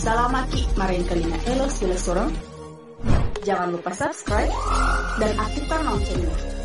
Salamaki marahin kalina Elo sila sorong. Jangan lupa subscribe dan aktifkan loncengnya.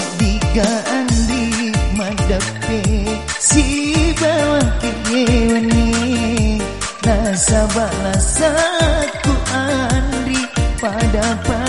Wadiga andi madape si bawah kiyewani Nasabalasaku andri pada padai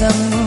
rasamu pada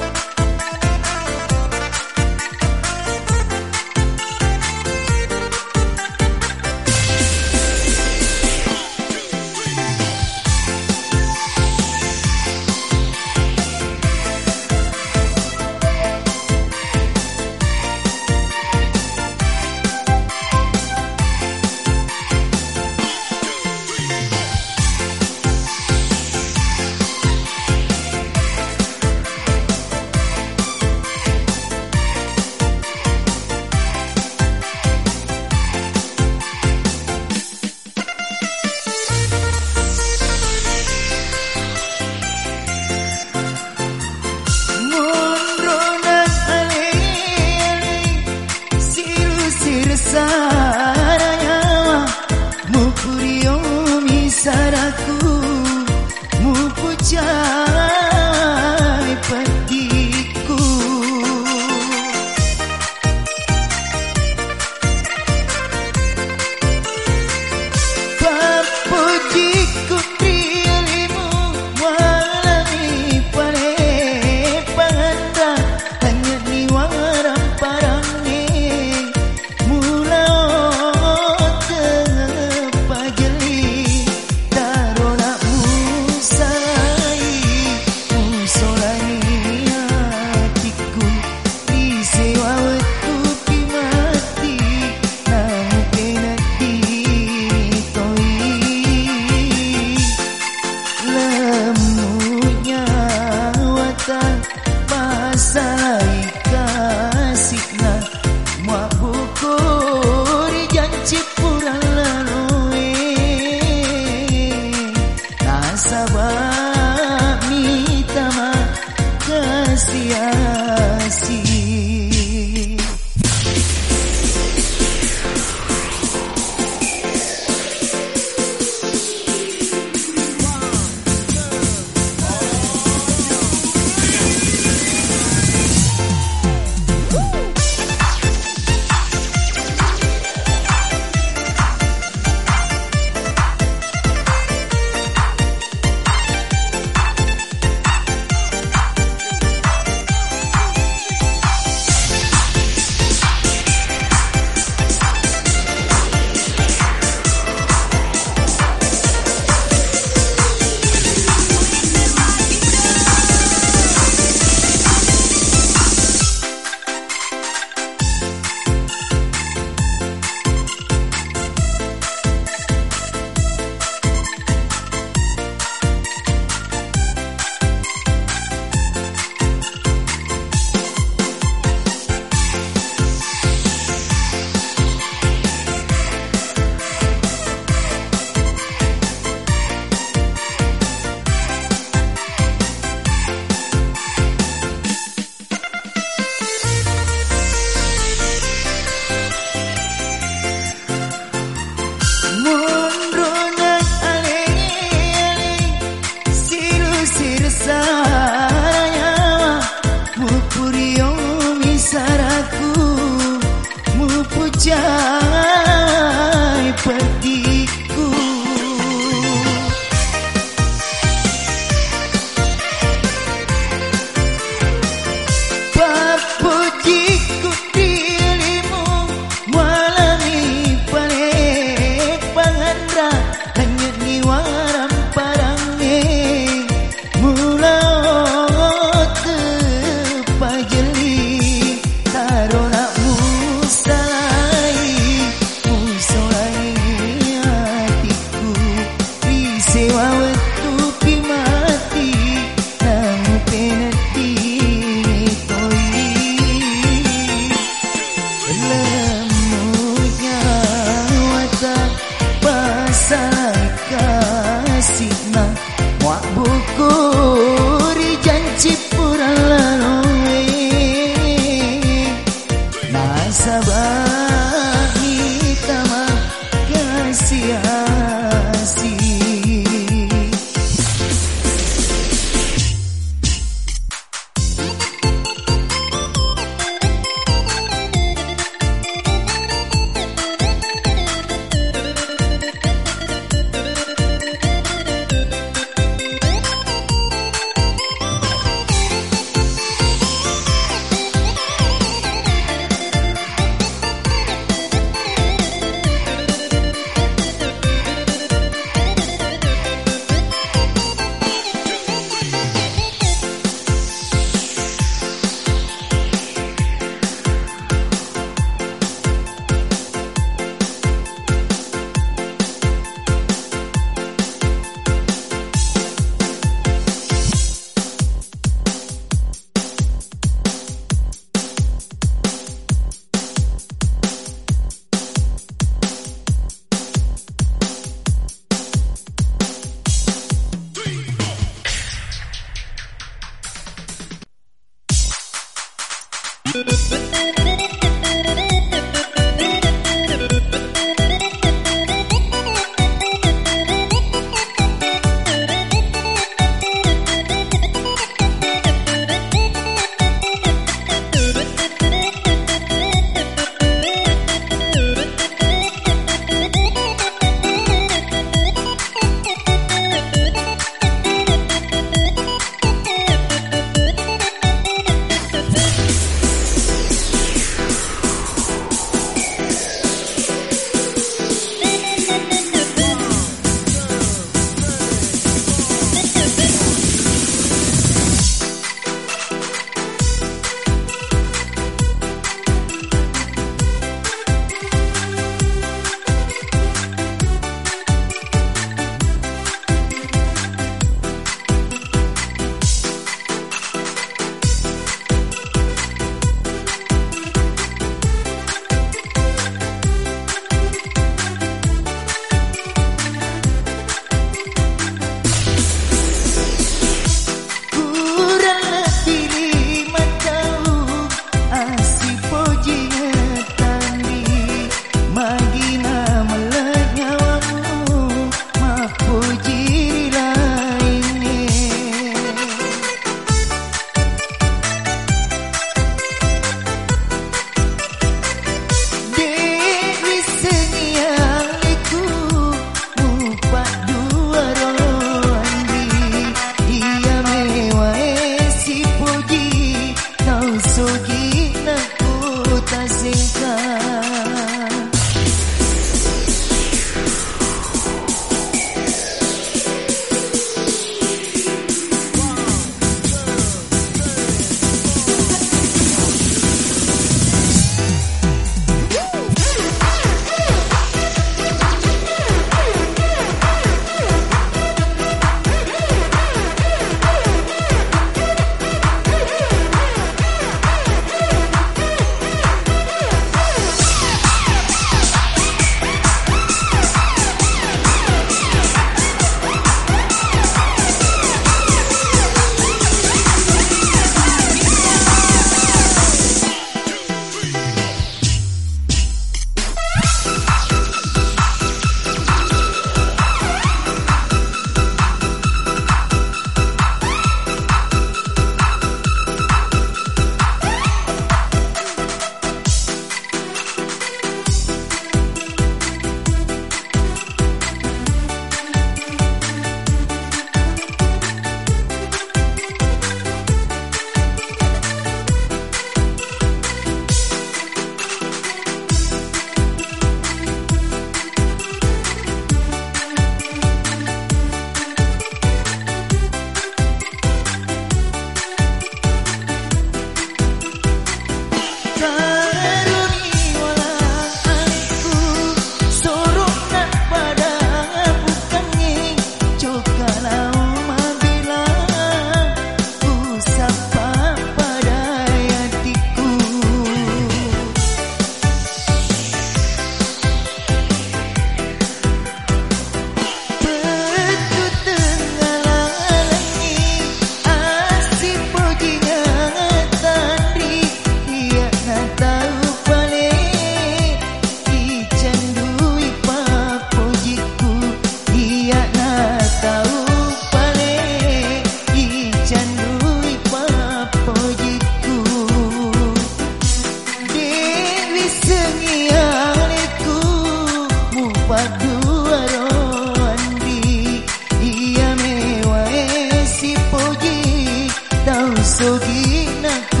Sogi na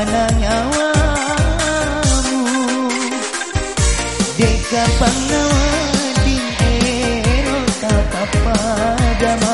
sana nyawamu Deka pangawa di ero tapapa damana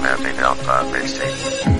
Moving up, uh, Missy.